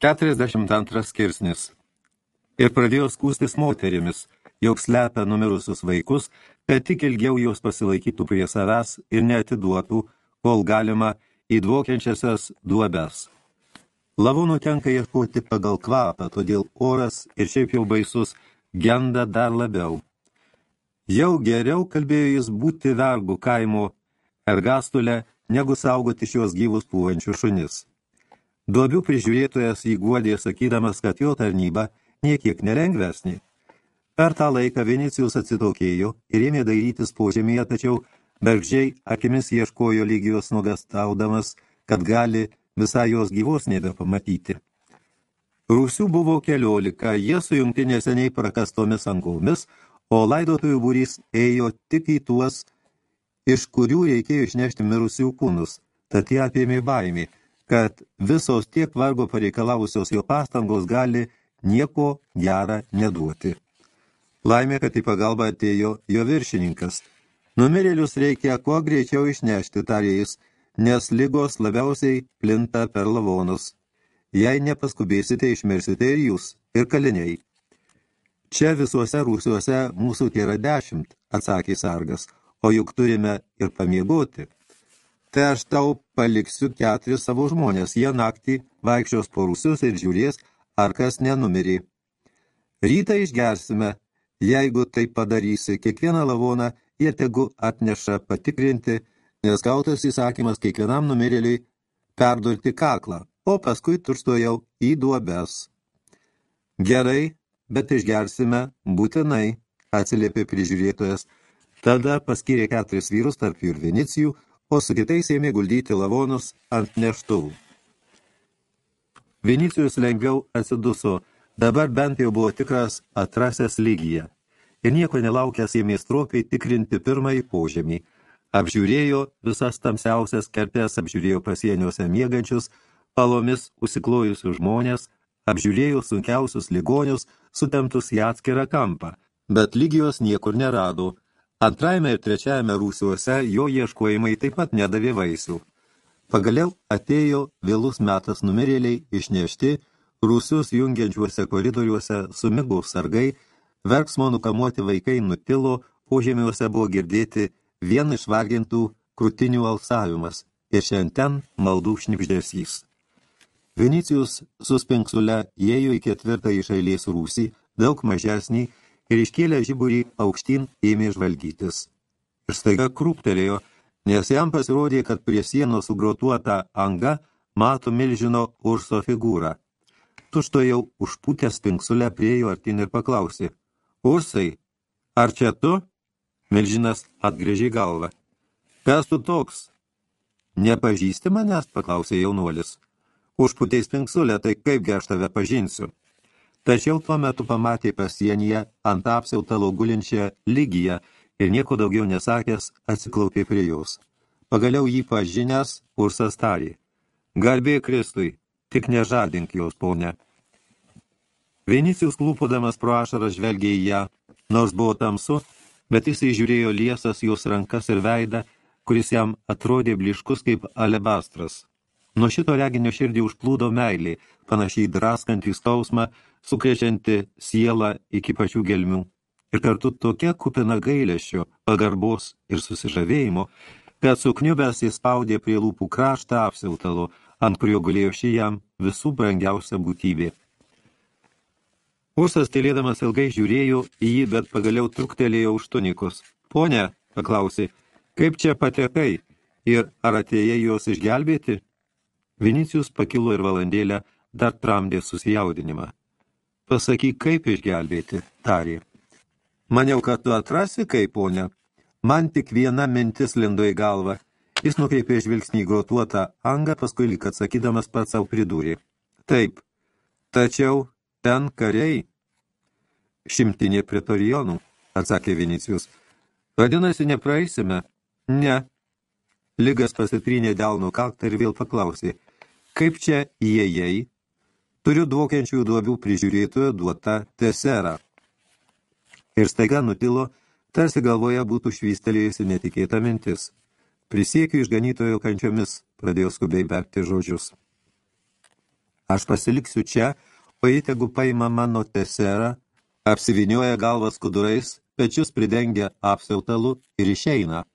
42 skirsnis. Ir pradėjo skūstis moterimis, jog slepia numirusius vaikus, kad tik ilgiau jos pasilaikytų prie savęs ir neatiduotų, kol galima, į dvokiančiasias duobes. Lavonų tenka ieškoti pagal kvapą, todėl oras ir šiaip jau baisus genda dar labiau. Jau geriau kalbėjo jis būti vergų kaimo ergastulę, negu saugoti šios gyvus pūvančius šunis. Duobių prižiūrėtojas jį guodė sakydamas, kad jo tarnyba niekiek nelengvesnė. Per tą laiką Vinicijus atsitokėjo ir ėmė dairytis požemėje, tačiau bergžiai akimis ieškojo lygijos nuogastaudamas, kad gali visą jos gyvos nebepamatyti. Rūsių buvo keliolika, jie sujungti neseniai prakastomis angomis, o laidotojų būrys ėjo tik į tuos, iš kurių reikėjo išnešti mirusių kūnus, tad jie apėmė baimį, kad visos tiek vargo pareikalavusios jo pastangos gali nieko gerą neduoti. Laimė, kad į pagalbą atėjo jo viršininkas. Numirėlius reikia kuo greičiau išnešti, tarė jis, nes lygos labiausiai plinta per lavonus. Jei nepaskubėsite, išmirsite ir jūs, ir kaliniai. Čia visuose rūsiuose mūsų yra dešimt, atsakė sargas, o juk turime ir pamiegoti. Tai aš tau paliksiu keturis savo žmonės, jie naktį vaikščios po rūsius ir žiūrės, ar kas nenumirė. Rytą išgersime, jeigu tai padarysi, kiekvieną lavoną jie tegu atneša patikrinti, nes gautas įsakymas kiekvienam numirėliui perdurti kaklą, o paskui turstojau į duobes. Gerai, bet išgersime būtinai, atsiliepė prižiūrėtojas, Tada paskyrė keturis vyrus tarp jų ir Vinicijų, o su kitais ėmė guldyti lavonus ant neštuvų. Vinicijus lengviau atsiduso, dabar bent jau buvo tikras atrasęs lygyje. Ir nieko nelaukęs ėmė stropiai tikrinti pirmąjį požemį. Apžiūrėjo visas tamsiausias kerpės, apžiūrėjo pasieniuose miegančius, palomis užsiklojusius žmonės, apžiūrėjo sunkiausius ligonius, sutemtus į atskirą kampą, bet lygijos niekur nerado, Antrajame ir trečiajame rūsiuose jo ieškojimai taip pat nedavė vaisių. Pagaliau atėjo vėlus metas numirėliai išnešti, rūsius jungiančiuose koridoriuose sumigo sargai, verksmo nukamuoti vaikai nutilo, požemiuose buvo girdėti vien išvargintų krūtinių alsavimas ir šiandien maldų šnipždėsys. Vinicijus su spinksule įėjo į ketvirtą iš eilės rūsį, daug mažesnį, ir iškėlė žiburį aukštyn ėmė žvalgytis. Ir staiga krūptelėjo, nes jam pasirodė, kad prie sienos sugrotuota anga mato milžino urso figūrą. Tušto jau užpūtęs pinksulę priejo artin ir paklausė. Ursai, ar čia tu? Milžinas atgrėžė galvą. Kas tu toks? Nepažįsti manęs, paklausė jaunuolis. Užpūtėjai pinksulę, tai kaipgi aš tave pažinsiu? Tačiau tuo metu pamatė pasienyje ant apsiautalo gulinčią lygiją ir nieko daugiau nesakęs atsiklaupė prie jos. Pagaliau jį pažinęs, Ursas tarė. Garbė Kristui, tik nežadink jos, ponė. Vinicijus klūpodamas pro ašarą žvelgė į ją, nors buvo tamsu, bet jis įžiūrėjo liesas jos rankas ir veidą, kuris jam atrodė bliškus kaip alebastras. Nuo šito reginio širdį užplūdo meilė, panašiai draskantį skausmą, sukrečianti sielą iki pačių gelmių. Ir kartu tokia kupina gailėšio, pagarbos ir susižavėjimo, kad sukniubęs įspaudė prie lūpų kraštą apsiautalo, ant kurio galėjo šį jam visų brangiausia būtybė. Ursas tylėdamas ilgai žiūrėjo į jį, bet pagaliau truktelėjo už tunikus. Pone, paklausė, kaip čia patekai ir ar atėjai juos išgelbėti? Vinicijus pakilo ir valandėlę dar tramdė susijaudinimą. Pasakyk, kaip išgelbėti, tarė. Maniau, kad tu atrasi, kaip, ponia. Man tik viena mintis lindo į galvą. Jis nukreipė žvilgsnį į grotuotą angą, paskui lik atsakydamas pats savo pridūrė. Taip, tačiau ten kariai. Šimtinė pretorijonų, atsakė Vinicijus. Vadinasi, nepraeisime? Ne. Ligas pasitrynė delnų kaktą ir vėl paklausė. Kaip čia įėjai? Turiu dvokiančių duobių prižiūrėtojo duotą teserą. Ir staiga nutilo, tarsi galvoje būtų švystelėjusi netikėta mintis. Prisiekiu išganytojo kančiomis, pradėjo skubiai berti žodžius. Aš pasiliksiu čia, o įtegu paima mano teserą, apsivinioja galvas kudurais, pečius pridengia apsiautalu ir išeina.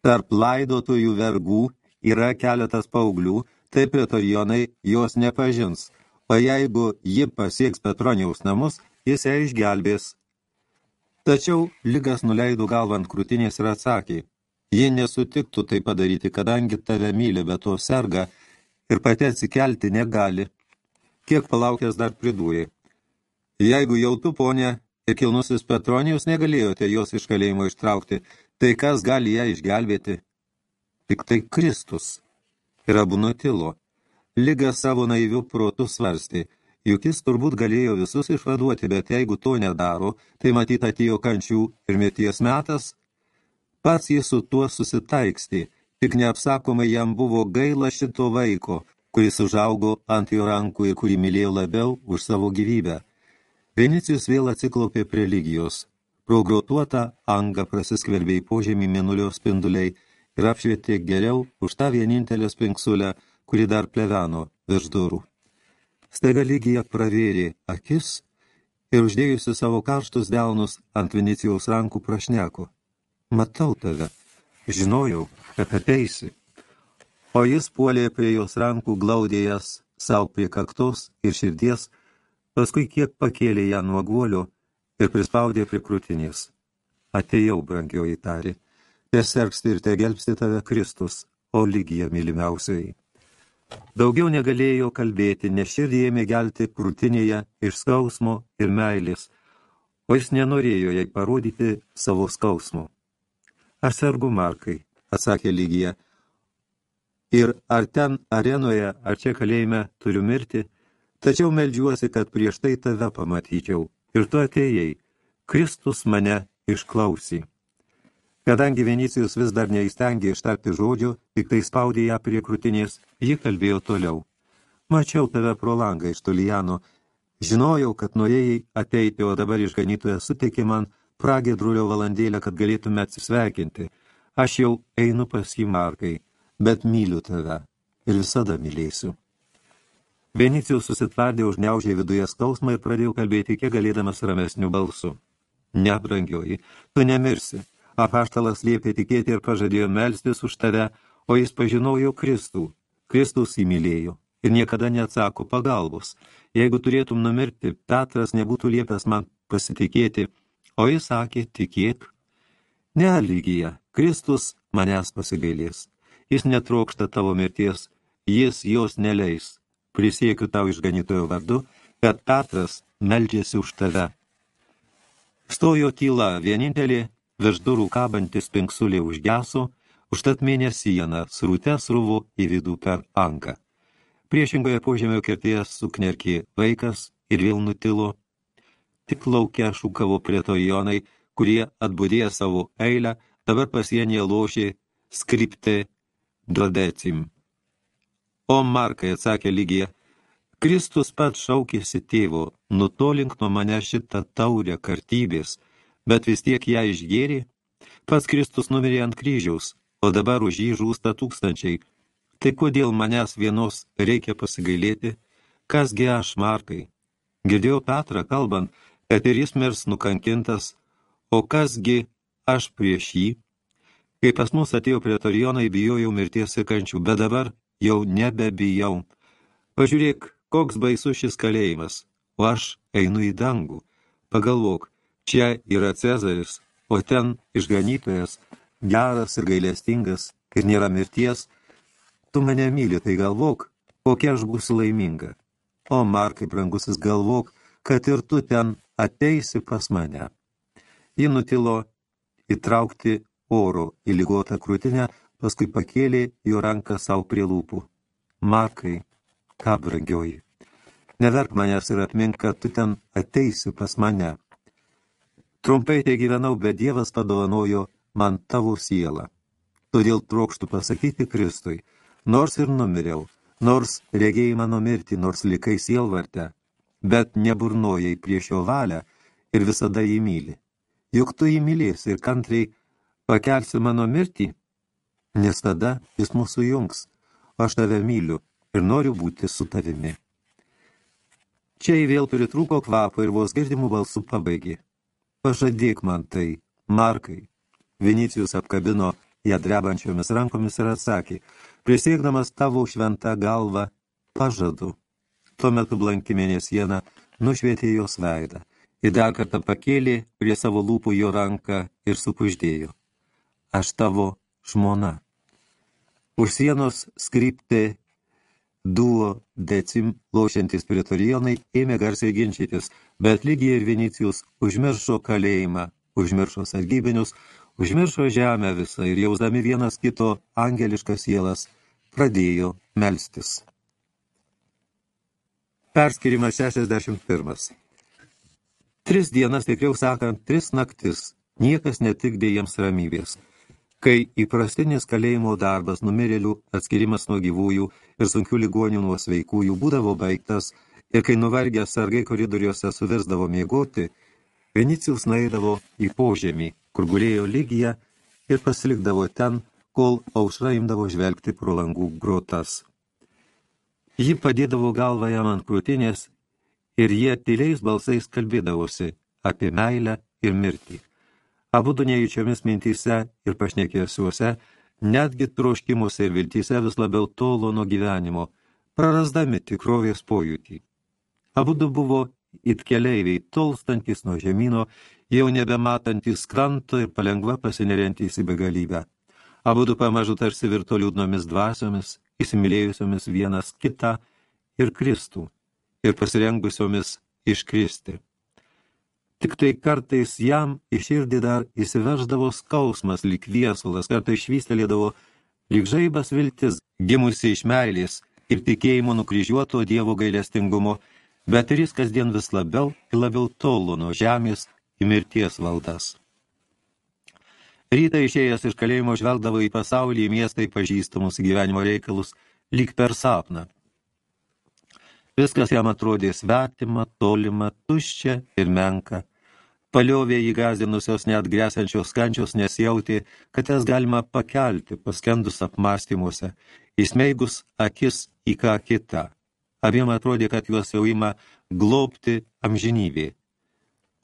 Tarp laidotųjų vergų yra keletas paauglių, tai pretorijonai jos nepažins, o jeigu ji pasieks Petronijaus namus, jis ją išgelbės. Tačiau lygas nuleido galvą ant krūtinės ir atsakė, ji nesutiktų tai padaryti, kadangi tave myli, bet to serga ir pati atsikelti negali. Kiek palaukęs dar pridūrė. Jeigu jau tu, ponė, ir kilnusis Petronijus negalėjote jos iš kalėjimo ištraukti, tai kas gali ją išgelbėti? Tik tai Kristus. Ir abu nutilo. Liga savo naivių protų svarstė, juk jis turbūt galėjo visus išvaduoti, bet jeigu to nedaro, tai matyt atėjo kančių ir mirties metas. Pats jis su tuo susitaikstė, tik neapsakomai jam buvo gaila šito vaiko, kuris užaugo ant jo rankų ir kurį mylėjo labiau už savo gyvybę. Venicijus vėl atsiklaupė prie lygijos. Pro grotuotą angą prasiskverbė į požemį minulio spinduliai ir apšvietė geriau už tą vienintelę spinksulę, kuri dar pleveno virš durų. Staiga lygija pravėrė akis ir uždėjusi savo karštus delnus ant Venecijaus rankų prašneko. Matau tave, žinojau, kad ateisi. O jis puolė prie jos rankų glaudėjas savo prie kaktos ir širdies, paskui kiek pakėlė ją nuo guolio ir prispaudė prie krūtinės. Atėjau, brangioji tarė, tesergsti ir te gelbsti tave Kristus, o lygija mylimiausiai. Daugiau negalėjo kalbėti, nes širdį ėmė gelti krūtinėje iš skausmo ir meilės, o jis nenorėjo jai parodyti savo skausmo. Aš sergu Markai, atsakė lygija, ir ar ten arenoje, ar čia kalėjime turiu mirti, tačiau meldžiuosi, kad prieš tai tave pamatyčiau, ir tu atėjai, Kristus mane išklausy. Kadangi Venicijus vis dar neįstengė ištarti žodžio, tik tai spaudė ją prie krūtinės, ji kalbėjo toliau. Mačiau tave pro langą iš Tulijano, žinojau, kad norėjai ateiti, o dabar išganytoje suteikė man pragėdrulio valandėlę, kad galėtume atsisveikinti. Aš jau einu pas jį markai, bet myliu tave ir visada mylėsiu. Venicijus susitvardė užniaužė viduje skausmą ir pradėjo kalbėti kiek galėdamas ramesnių balsų. Ne, brangioji, tu nemirsi. Apaštalas liepė tikėti ir pažadėjo melstis už tave, o jis pažinojo Kristų. Kristus įmylėjo ir niekada neatsako pagalbos. Jeigu turėtum numirti, Petras nebūtų liepęs man pasitikėti, o jis sakė, tikėk. Ne, lygija, Kristus manęs pasigailės. Jis netrokšta tavo mirties, jis jos neleis prisiekiu tau išganytojo vardu, kad Petras meldžiasi už tave. Stojo tyla, vienintelė virš durų kabantis pinksulė užgeso, užtat mėnė sieną, srūte sruvo į vidų per anką. Priešingoje požemio kertėje suknerkė vaikas ir vėl nutilo. Tik laukia šūkavo pretorijonai, kurie atbudėję savo eilę, dabar pasienyje lošė skriptė dodecim. O Markai atsakė lygija, Kristus pats šaukėsi tėvo, nutolink nuo mane šitą taurę kartybės, bet vis tiek ją išgėrė. Pats Kristus numirė ant kryžiaus, o dabar už jį žūsta tūkstančiai. Tai kodėl manęs vienos reikia pasigailėti? Kasgi aš, Markai? Girdėjau Petrą kalbant, kad ir jis mirs nukankintas, o kasgi aš prieš jį? Kai pas mus atėjo pretorijonai, bijojau mirties ir kančių, bet dabar jau nebebijau. Pažiūrėk, koks baisus šis kalėjimas, o aš einu į dangų. Pagalvok, čia yra Cezaris, o ten išganytojas, geras ir gailestingas, ir nėra mirties. Tu mane myli, tai galvok, kokia aš būsiu laiminga. O, Markai, brangusis, galvok, kad ir tu ten ateisi pas mane. Ji nutilo įtraukti oro į lygotą krūtinę, paskui pakėlė jo ranką savo prie lūpų. Markai, ką brangioji, neverk manęs ir atmink, kad tu ten ateisi pas mane. Trumpai tai gyvenau, bet Dievas padovanojo man tavo sielą. Todėl trokštų pasakyti Kristui, nors ir numiriau, nors regėjai mano mirtį, nors likai sielvarte, bet neburnojai prieš jo valią ir visada jį myli. Juk tu jį mylėsi ir kantriai pakelsi mano mirtį, nes tada jis mūsų jungs. Aš tave myliu ir noriu būti su tavimi. Čia vėl pritrūko kvapo ir vos girdimų balsų pabaigė. Pažadėk man tai, Markai. Vinicijus apkabino ją drebančiomis rankomis ir atsakė, prisiekdamas tavo šventą galvą, pažadu. Tuo metu blanki mėnesiena nušvietė jos veidą ir dar kartą pakėlė prie savo lūpų jo ranką ir supuždėjo. Aš tavo žmona. Už sienos skriptė duo decim lošiantis pretorijonai ėmė garsiai ginčytis, bet lygiai ir Vinicijus užmiršo kalėjimą, užmiršo sargybinius, užmiršo žemę visą ir jausdami vienas kito angeliškas sielas pradėjo melstis. Perskirimas 61. Tris dienas, tikriau sakant, tris naktis, niekas netikdė jiems ramybės – Kai įprastinis kalėjimo darbas, numirėlių atskirimas nuo gyvųjų ir sunkių ligonių nuo sveikųjų būdavo baigtas ir kai nuvargę sargai koridoriuose suvirsdavo miegoti, Vinicijus naidavo į požemį, kur gulėjo lygija ir pasilikdavo ten, kol aušra imdavo žvelgti pro langų grotas. Ji padėdavo galvą jam ant krūtinės ir jie tyliais balsais kalbėdavosi apie meilę ir mirtį. Abudu nejučiomis mintyse ir pašnekėsiuose, netgi troškimuose ir viltyse vis labiau tolo nuo gyvenimo, prarasdami tikrovės pojūtį. Abudu buvo it keleiviai, tolstantis nuo žemino, jau nebematantis kranto ir palengva pasineriantys į begalybę. Abudu pamažu tarsi virto liūdnomis dvasiomis, įsimylėjusiomis vienas kitą ir Kristų, ir pasirengusiomis iškristi. Tik tai kartais jam iširdį dar įsiverždavo skausmas lyg viesulas, kartais švystelėdavo lyg žaibas viltis, gimusi iš meilės ir tikėjimo nukryžiuoto dievo gailestingumo, bet ir jis kasdien vis labiau ir labiau tolo nuo žemės į mirties valdas. Rytą išėjęs iš kalėjimo žvelgdavo į pasaulį, į miestai pažįstamus gyvenimo reikalus, lyg per sapną. Viskas jam atrodė svetima, tolima, tuščia ir menka – Paliovė jį gazinusios net grėsančios kančios nesijauti, kad jas galima pakelti, paskendus apmastymuose, įsmeigus akis į ką kitą. Abiem atrodė, kad juos jau ima globti amžinybė.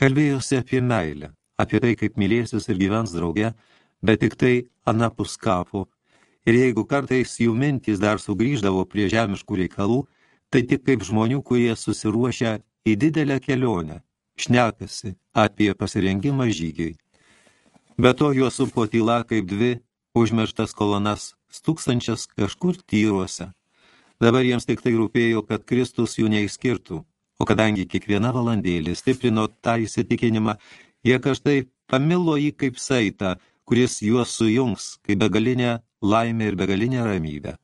Kalbėjosi apie meilę, apie tai, kaip mylėsis ir gyvens drauge, bet tik tai anapus kapų. Ir jeigu kartais jų mintys dar sugrįždavo prie žemiškų reikalų, tai tik kaip žmonių, kurie susiruošia į didelę kelionę, šnekasi apie pasirengimą žygiui. Be to juos supo tyla kaip dvi užmirštas kolonas, stūkstančias kažkur tyruose. Dabar jiems tik tai rūpėjo, kad Kristus jų neįskirtų, o kadangi kiekviena valandėlė stiprino tą įsitikinimą, jie kažtai pamilo jį kaip saitą, kuris juos sujungs, kaip begalinę laimę ir begalinę ramybę.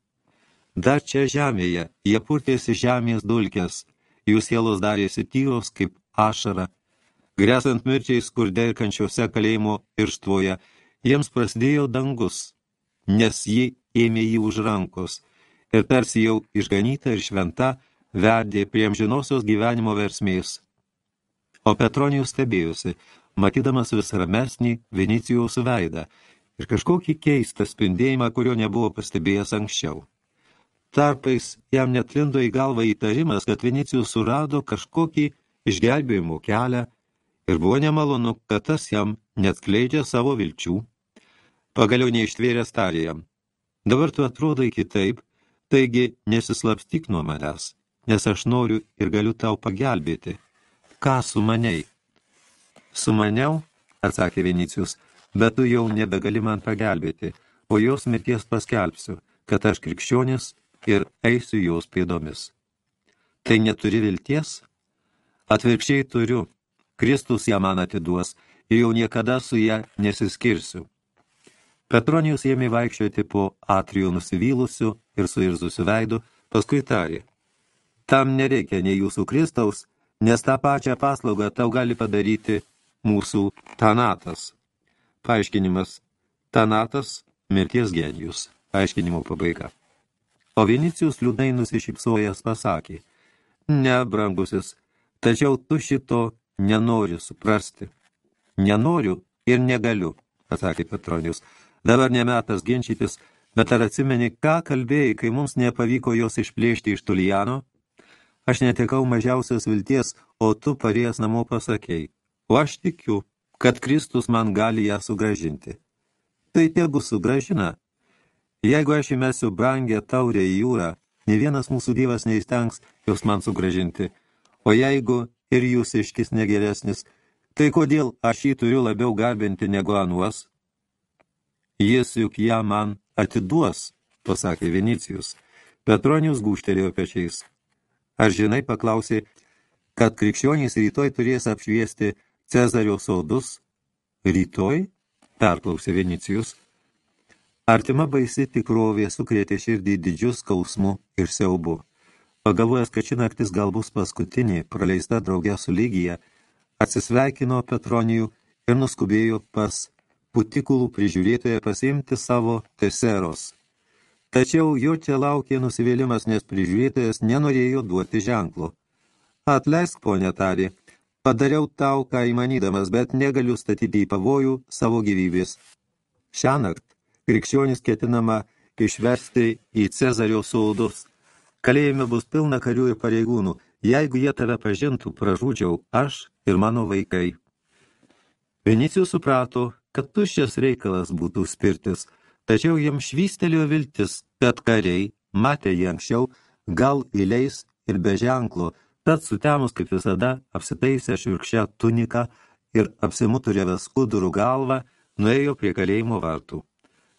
Dar čia žemėje jie purtėsi žemės dulkės, jų sielos darėsi tyros kaip ašara. Gresant mirčiai skurde ir kančiose kalėjimo irštvoje, jiems prasidėjo dangus, nes ji ėmė jį už rankos ir tarsi jau išganyta ir šventa vedė prie amžinosios gyvenimo versmės. O Petronijus stebėjusi, matydamas vis ramesnį Venicijaus veidą ir kažkokį keistą spindėjimą, kurio nebuvo pastebėjęs anksčiau. Tarpais jam net lindo į galvą įtarimas, kad Vinicijus surado kažkokį išgelbėjimo kelią ir buvo nemalonu, kad tas jam neatskleidžia savo vilčių. Pagaliau neištvėręs tarė jam. Dabar tu atrodai kitaip, taigi nesislapstyk nuo manęs, nes aš noriu ir galiu tau pagelbėti. Ką su maniai? Su maniau, atsakė Vinicijus, bet tu jau nebegali man pagelbėti, o jos mirties paskelbsiu, kad aš krikščionis ir eisiu jos pėdomis. Tai neturi vilties? Atvirkščiai turiu, Kristus ją man atiduos ir jau niekada su ją nesiskirsiu. Petronijus ėmė vaikščioti po atrijų nusivylusių ir suirzusių veidų, paskui tarė. Tam nereikia nei jūsų Kristaus, nes tą pačią paslaugą tau gali padaryti mūsų tanatas. Paaiškinimas. Tanatas – mirties genijus. Paaiškinimo pabaiga. O Vinicijus liūdnai nusišypsojęs pasakė. Ne, brangusis, Tačiau tu šito nenori suprasti. Nenoriu ir negaliu, atsakė Petronijus. Dabar nemetas ginčytis, bet ar atsimeni, ką kalbėjai, kai mums nepavyko jos išplėšti iš Tulijano? Aš netekau mažiausios vilties, o tu parėjęs namo pasakėjai. O aš tikiu, kad Kristus man gali ją sugražinti. Tai tegu sugražina. Jeigu aš įmesiu brangę taurę į jūrą, ne vienas mūsų dievas neįstengs jos man sugražinti. O jeigu ir jūs iškis negeresnis, tai kodėl aš jį turiu labiau garbinti negu anuos? Jis juk ją man atiduos, pasakė Vinicijus. Petronius gūštelėjo pečiais. Ar žinai, paklausė, kad krikščionys rytoj turės apšviesti Cezario sodus? Rytoj? Perklausė Vinicijus. Artima baisi tikrovė sukrėtė širdį didžiu skausmu ir siaubu. Pagalvojęs, kad ši naktis gal bus paskutinė, praleista draugė su lygija, atsisveikino Petronijų ir nuskubėjo pas putikulų prižiūrėtoje pasiimti savo teseros. Tačiau jo čia laukė nusivėlimas, nes prižiūrėtojas nenorėjo duoti ženklo. Atleisk, ponė tarė, padariau tau, ką įmanydamas, bet negaliu statyti į pavojų savo gyvybės. Šiąnakt krikščionis ketinama išvesti į Cezario saudus. Kalėjime bus pilna karių ir pareigūnų. Jeigu jie tave pažintų, pražūdžiau aš ir mano vaikai. Vinicijus suprato, kad tuščias reikalas būtų spirtis, tačiau jam švystelėjo viltis, kad kariai, matė jį anksčiau, gal įleis ir be ženklo, tad sutemus kaip visada apsitaisę švirkščią tuniką ir apsimuturėvę skudurų galvą, nuėjo prie kalėjimo vartų.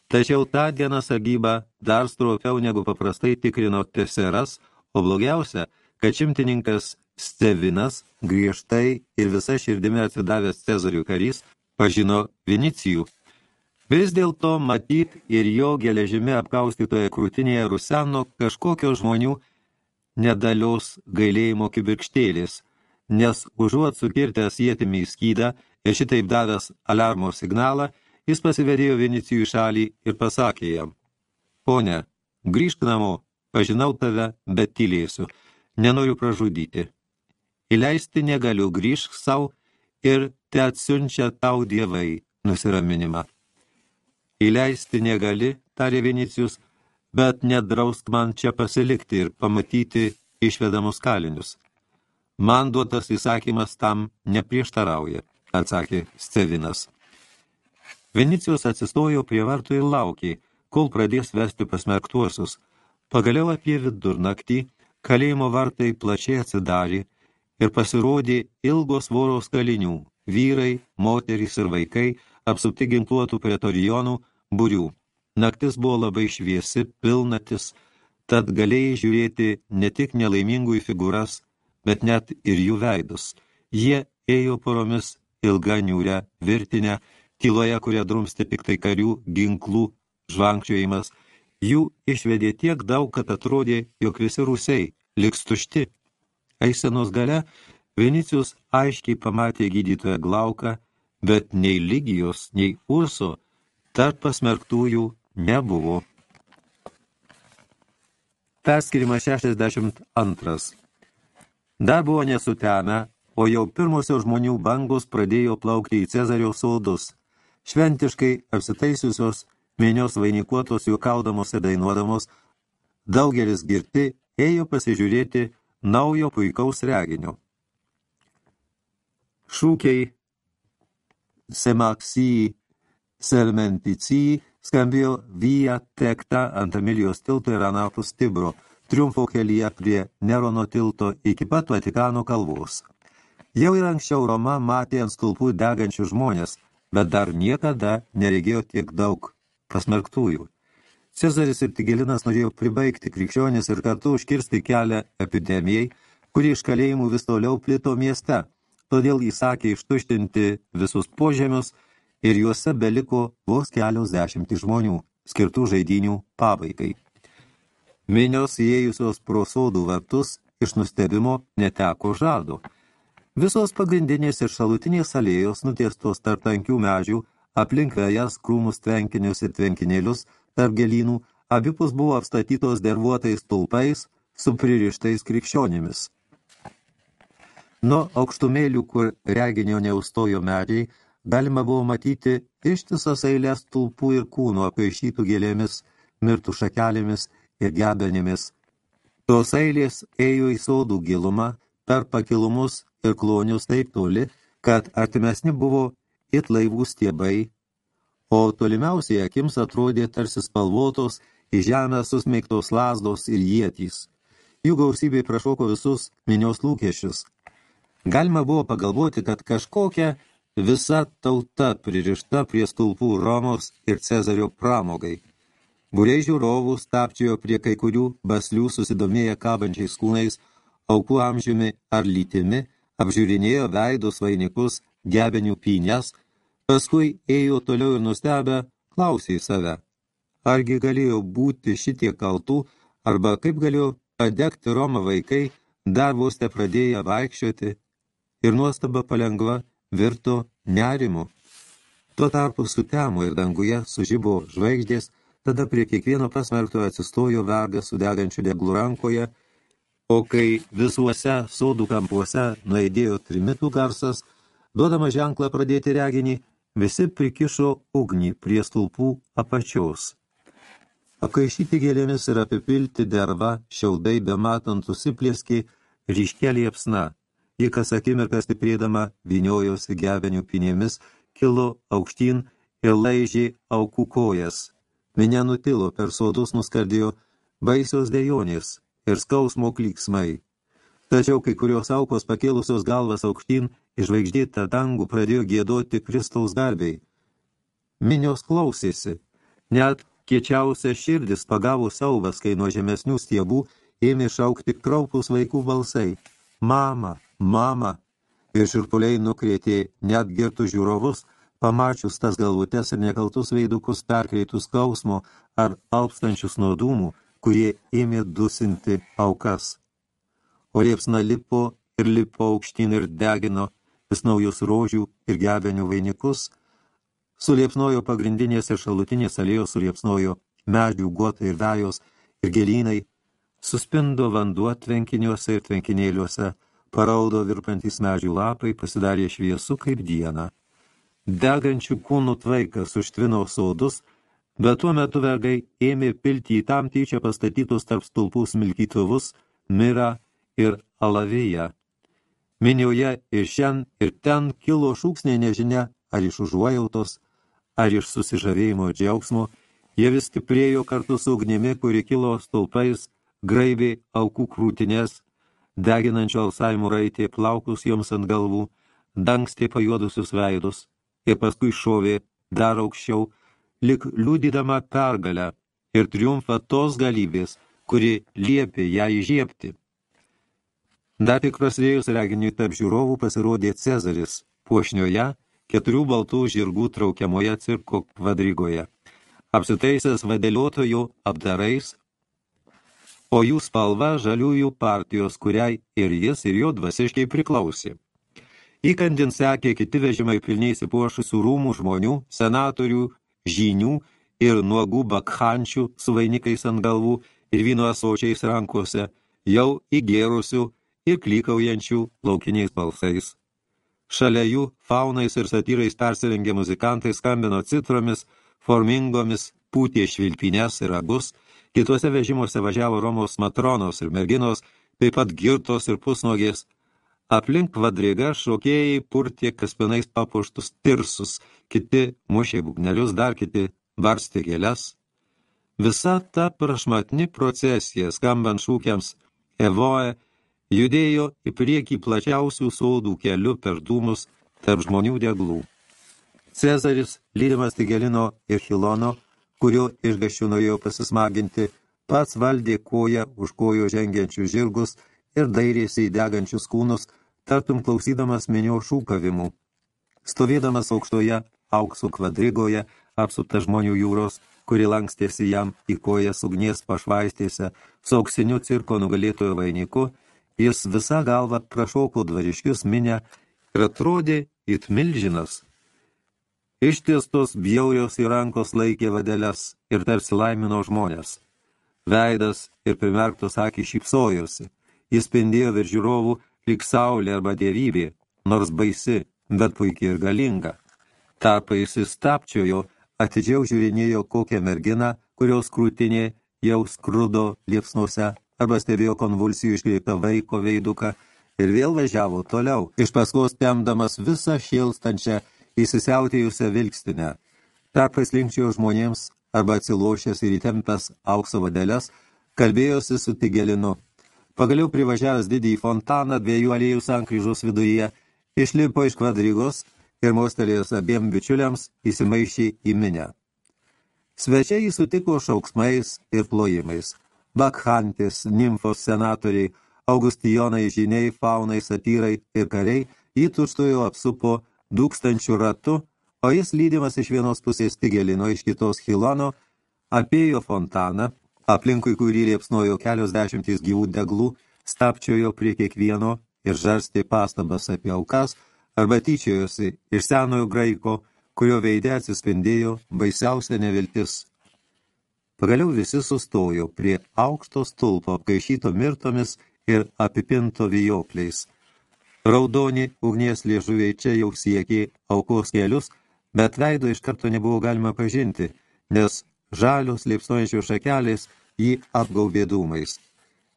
Tačiau tą dieną sargybą dar stropiau negu paprastai tikrino teseras, o blogiausia, kad šimtininkas Stevinas, griežtai ir visa širdimi atsidavęs Cezarių karys, pažino Vinicijų. Vis dėlto matyt ir jo geležimi apkaustytoje krūtinėje ruseno kažkokio žmonių nedalios gailėjimo kibirkštėlis, nes užuot sukirtęs jėtimi į skydą ir šitaip davęs alarmo signalą, jis pasivedėjo Vinicijų šalį ir pasakė jam, Pone, grįžk namo, pažinau tave, bet tylėsiu, nenoriu pražudyti. Įleisti negaliu, grįžk savo ir te atsiunčia tau dievai nusiraminimą. Įleisti negali, tarė Vinicijus, bet nedrausk man čia pasilikti ir pamatyti išvedamus kalinius. Man duotas įsakymas tam neprieštarauja, atsakė Stevinas. Vinicijus atsistojo prie vartų ir laukė, kol pradės vesti pasmerktuosius. Pagaliau apie vidurnaktį kalėjimo vartai plačiai atsidarė ir pasirodė ilgos voros kalinių, vyrai, moterys ir vaikai, apsupti ginkluotų pretorijonų, būrių. Naktis buvo labai šviesi, pilnatis, tad galėjai žiūrėti ne tik nelaimingųjų figūras, bet net ir jų veidus. Jie ėjo poromis ilgą niūrę virtinę, tyloje, kurie drumsti piktai karių, ginklų, žvankčiojimas. Jų išvedė tiek daug, kad atrodė, jog visi rusiai liks tušti. Eisenos gale Vinicijus aiškiai pamatė gydytoją Glauką, bet nei Lygijos, nei Urso tarp pasmerktųjų nebuvo. Perskirimas 62. Dar buvo nesutemę, o jau pirmosios žmonių bangos pradėjo plaukti į Cezario sodus. Šventiškai apsitaisiusios, minios vainikuotos juokaudamos ir dainuodamos, daugelis girti ėjo pasižiūrėti naujo puikaus reginio. Šūkiai Semaksijai, Selmenticijai skambėjo Vija tekta ant Emilijos tilto ir anapus Tibro, triumfo kelyje prie Nerono tilto iki pat Vatikano kalvos. Jau ir anksčiau Roma matė ant stulpų degančių žmonės, bet dar niekada neregėjo tiek daug pasmerktųjų. Cezaris ir Tigelinas norėjo pribaigti krikščionis ir kartu užkirsti kelią epidemijai, kuri iš kalėjimų vis toliau plito mieste – todėl įsakė ištuštinti visus požemius ir juose beliko vos kelios dešimtį žmonių, skirtų žaidinių pabaigai. Minios įėjusios pro sodų vartus iš nustebimo neteko žado. Visos pagrindinės ir šalutinės alėjos nutiestos tarp tankių medžių, aplink vejas, krūmus, tvenkinius ir tvenkinėlius, tarp gelynų, abipus buvo apstatytos dervuotais stulpais su pririštais krikščionimis. Nuo aukštumėlių, kur reginio neustojo medžiai, galima buvo matyti ištisas eilės tulpų ir kūnų apaišytų gėlėmis, mirtų šakelėmis ir gebenėmis. Tos eilės ėjo į sodų gilumą, per pakilumus ir klonius taip toli, kad artimesni buvo it laivų stiebai, o tolimiausiai akims atrodė tarsi spalvotos į žemę susmeiktos lasdos ir jietys. Jų gausybė prašoko visus minios lūkesčius. Galima buvo pagalvoti, kad kažkokia visa tauta pririšta prie stulpų Romos ir Cezario pramogai. Būriai žiūrovų stapčiojo prie kai kurių baslių susidomėję kabančiais kūnais, aukų amžiumi ar lytimi, apžiūrinėjo veidus vainikus, gebenių pynės, paskui ėjo toliau ir nustebę, klausė į save. Argi galėjo būti šitie kaltų, arba kaip galėjo padegti Romą vaikai, dar vos te pradėję vaikščioti, ir nuostaba palengva virto nerimu. Tuo tarpu sutemo ir danguje sužibo žvaigždės, tada prie kiekvieno pasmerkto atsistojo vergas su degančiu deglu rankoje, o kai visuose sodų kampuose nueidėjo trimitų garsas, duodama ženklą pradėti reginį, visi prikišo ugnį prie stulpų apačios. Apkaišyti gėlėmis ir apipilti derva, šiaudai bematant susiplėski, ryškė liepsna. Ji kas akimirką stiprėdama viniojosi gebenių pinėmis, kilo aukštyn ir laižė aukų kojas. Minė nutilo, per sodus nuskardėjo baisios dejonės ir skausmo klyksmai. Tačiau kai kurios aukos pakėlusios galvas aukštyn, išvaigždėtą dangų pradėjo gėdoti Kristaus garbiai. Minios klausėsi, net kiečiausia širdis pagavo sauvas, kai nuo žemesnių stiebų ėmė šaukti kraupus vaikų balsai. Mama, mama. Ir širpuliai nukrėtė net girtų žiūrovus, pamačius tas galvutes ir nekaltus veidukus perkreitus skausmo ar alpstančius nuo dūmų, kurie ėmė dusinti aukas. O liepsna lipo ir lipo aukštyn ir degino vis naujus rožių ir gebenių vainikus, suliepsnojo pagrindinės ir šalutinės alėjos, suliepsnojo medžių guotai ir vejos ir gėlynai, suspindo vanduo tvenkiniuose ir tvenkinėliuose, paraudo virpantys medžių lapai, pasidarė šviesu kaip diena. Degančių kūnų tvaikas užtvino sodus, bet tuo metu vergai ėmė pilti į tam tyčia pastatytus tarp stulpų smilkytuvus, mirą ir alavėją. Minioje ir šen ir ten kilo šūksnė nežinia, ar iš užuojautos, ar iš susižavėjimo džiaugsmo, jie vis stiprėjo kartu su ugnimi, kuri kilo stulpais, graibė aukų krūtinės, deginančio alsavimų raitė plaukus joms ant galvų, dangstė pajuodusius veidus ir paskui šovė dar aukščiau, lik liūdydama pergalę ir triumfą tos galybės, kuri liepė ją įžiepti. Dar tik prasidėjus reginiui tarp žiūrovų pasirodė Cezaris, puošnioje, keturių baltų žirgų traukiamoje cirko kvadrygoje. Apsitaisęs vadėliotojų apdarais, o jų spalva žaliųjų partijos, kuriai ir jis, ir jo dvasiškai priklausė. Įkandin sekė kiti vežimai pilniai įsipuošusių rūmų žmonių, senatorių, žinių ir nuogų bakhančių su vainikais ant galvų ir vyno asočiais rankose, jau įgėrusių ir klykaujančių laukiniais balsais. Šalia jų faunais ir satyrais persirengę muzikantai skambino citromis, formingomis, pūtė švilpines ir ragus – Kituose vežimuose važiavo Romos matronos ir merginos, taip pat girtos ir pusnogės. Aplink kvadrigą šokėjai purtė kaspinais papuoštus tirsus, kiti mušė būgnelius, dar kiti varstė gėles. Visa ta prašmatni procesija, skambant šūkiams Evoe, judėjo į priekį plačiausių sodų keliu per dūmus tarp žmonių deglų. Cezaris, lydimas Tigelino ir Hilono, kurio išgaščių norėjo pasismaginti, pats valdė koją už kojo žengiančių žirgus ir dairėsi į degančius kūnus, tartum klausydamas minio šūkavimų. Stovėdamas aukštoje aukso kvadrigoje, apsupta žmonių jūros, kuri lankstėsi jam į kojas ugnies pašvaistėse, su auksiniu cirko nugalėtojo vainiku, jis visą galvą prašoko dvariškius minę ir atrodė it milžinas, Ištiestos bjaurios į rankos laikė vadeles ir tarsi laimino žmonės. Veidas ir primerktos akį šypsojosi. Jis spindėjo virš žiūrovų lyg saulė arba dievybė, nors baisi, bet puikiai ir galinga. Tarpai jis stapčiojo, atidžiau žiūrinėjo kokią merginą, kurios krūtinė jau skrudo liepsnuose arba stebėjo konvulsijų iškreiptą vaiko veiduką ir vėl važiavo toliau, iš paskos temdamas visą šilstančią, įsisiautėjusią vilkstinę. Tarpais linkčiojo žmonėms arba atsilošęs ir įtempęs aukso vadeles, kalbėjosi su Tigelinu. Pagaliau privažiavęs didįjį fontaną dviejų aliejų sankryžos viduje, išlipo iš kvadrygos ir mostelėjus abiem bičiuliams įsimaišė į minę. Svečiai jį sutiko šauksmais ir plojimais. Bakhantis, nimfos senatoriai, augustijonai, žiniai, faunai, satyrai ir kariai jį tuštojo apsupo dūkstančių ratų, o jis lydimas iš vienos pusės Tigelino, iš kitos Hilono, apėjo fontaną, aplinkui kurį liepsnojo kelios dešimtys gyvų deglų, stapčiojo prie kiekvieno ir žarstė pastabas apie aukas, arba tyčiojosi iš senojo graiko, kurio veidė atsispindėjo baisiausia neviltis. Pagaliau visi sustojo prie aukšto stulpo apkaišyto mirtomis ir apipinto vijokliais. Raudoni ugnies liežuviai čia jau siekė aukos kelius, bet veido iš karto nebuvo galima pažinti, nes žalios liepsnojančios šakelės jį apgaubė dūmais.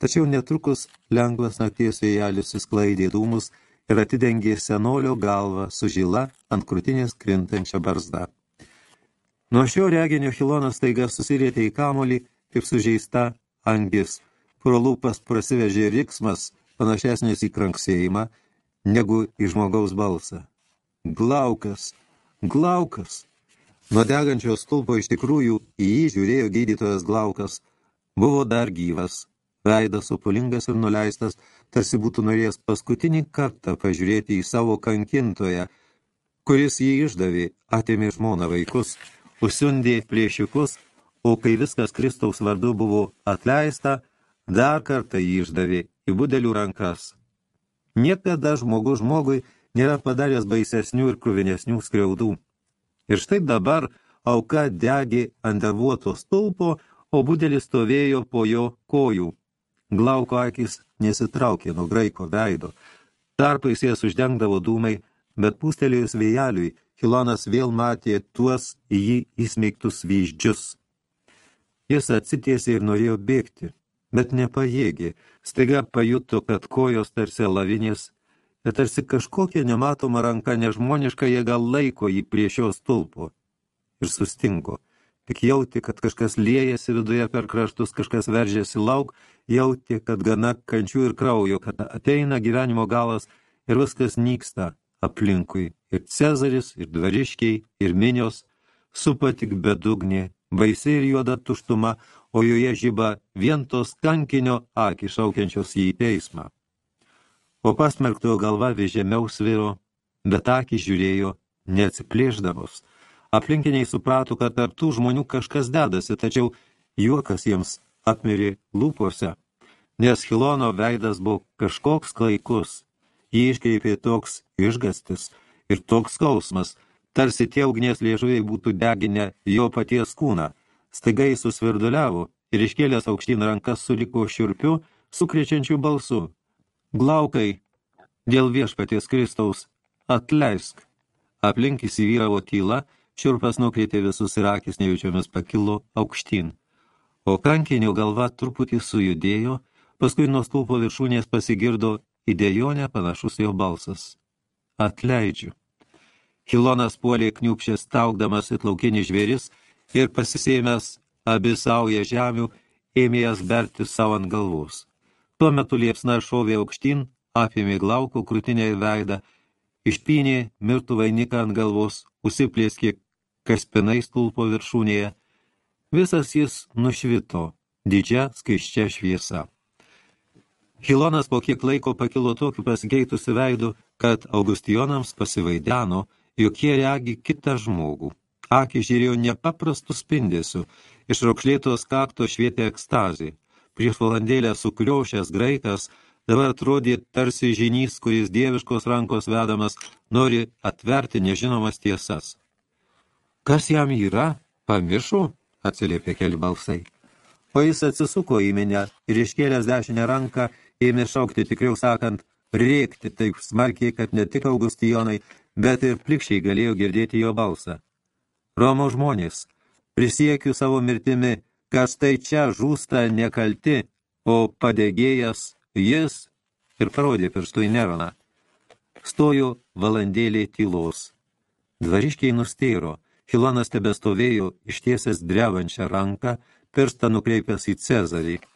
Tačiau netrukus lengvas nakties vėjelis įsklaidė dūmus ir atidengė senolio galvą su žila ant krūtinės krintančią barzdą. Nuo šio reginio Hilonas taiga susirietė į kamolį, kaip sužeista angis. Pro lūpas prasivežė riksmas, panašesnis į kranksėjimą, negu į žmogaus balsą. Glaukas, Glaukas. Nuo degančio stulpo iš tikrųjų į jį žiūrėjo gydytojas Glaukas. Buvo dar gyvas, veidas opolingas ir nuleistas, tarsi būtų norėjęs paskutinį kartą pažiūrėti į savo kankintoją, kuris jį išdavė, atėmė žmoną vaikus, užsiundė plėšikus, o kai viskas Kristaus vardu buvo atleista, dar kartą jį išdavė į budelių rankas. Niekada žmogus žmogui nėra padaręs baisesnių ir kruvinesnių skriaudų. Ir štai dabar auka degė ant dervuoto stulpo, o budelis stovėjo po jo kojų. Glauko akis nesitraukė nuo graiko veido. Tarpais jas uždengdavo dūmai, bet pūstelėjus vėjeliui, Hilonas vėl matė tuos į jį įsmeigtus vyždžius. Jis atsitiesė ir norėjo bėgti, bet nepajėgė. Staiga pajuto, kad kojos tarsi lavinės bet tarsi kažkokia nematoma ranka nežmoniška jėga laiko jį prie šio stulpo. Ir sustingo. Tik jauti, kad kažkas liejasi viduje per kraštus, kažkas veržėsi lauk, jauti, kad gana kančių ir kraujo, kad ateina gyvenimo galas ir viskas nyksta aplinkui. Ir Cezaris, ir dvariškiai, ir minios supa tik bedugnė, baisi ir juoda tuštuma, o joje žyba vien tos kankinio akį šaukiančios į teismą o pasmerktojo galva vis žemiau sviro, bet akis žiūrėjo neatsiplėždamos. Aplinkiniai suprato, kad tarp tų žmonių kažkas dedasi, tačiau juokas jiems apmirė lūpose, nes Hilono veidas buvo kažkoks klaikus, jį iškreipė toks išgastis ir toks skausmas, tarsi tie ugnies liežuviai būtų deginę jo paties kūną. Staiga jis susvirduliavo ir iškėlęs aukštyn rankas suliko šiurpiu, sukrečiančiu balsu. Glaukai, dėl viešpaties Kristaus, atleisk. Aplink įsivyravo tyla, šiurpas nukrėtė visus ir akis nejučiomis pakilo aukštyn. O kankinio galva truputį sujudėjo, paskui nuo stulpo viršūnės pasigirdo į dėjonę panašus jo balsas. Atleidžiu. Hilonas puolė kniupšės taukdamas it laukinį žvėris ir pasisėmęs abi saują žemių, ėmė jas berti savo ant galvos. Tuo metu liepsna šovė aukštyn, apėmė glaukų krūtinę į veidą, išpynė mirtų vainiką ant galvos, užsiplėskė kaspinai stulpo viršūnėje. Visas jis nušvito, didžia skaiščia šviesa. Hilonas po kiek laiko pakilo tokiu pasikeitusiu veidu, kad Augustijonams pasivaideno, jog jie regi kitą žmogų. Akis žiūrėjo nepaprastų spindėsių, iš raukšlėtos kakto švietė ekstazį prieš valandėlę sukriošęs graikas, dabar atrodė tarsi žinys, kuris dieviškos rankos vedamas nori atverti nežinomas tiesas. Kas jam yra? Pamiršo? atsiliepė keli balsai. O jis atsisuko į minę ir iškėlęs dešinę ranką ėmė šaukti, tikriau sakant, rėkti taip smarkiai, kad ne tik Augustijonai, bet ir plikščiai galėjo girdėti jo balsą. Romo žmonės, prisiekiu savo mirtimi, kad štai čia žūsta nekalti, o padegėjas jis ir parodė pirštų į Neroną. Stojo valandėlė tylos. Dvariškiai nustėro, Hilonas tebestovėjo ištiesęs drevančią ranką, pirštą nukreipęs į Cezarį –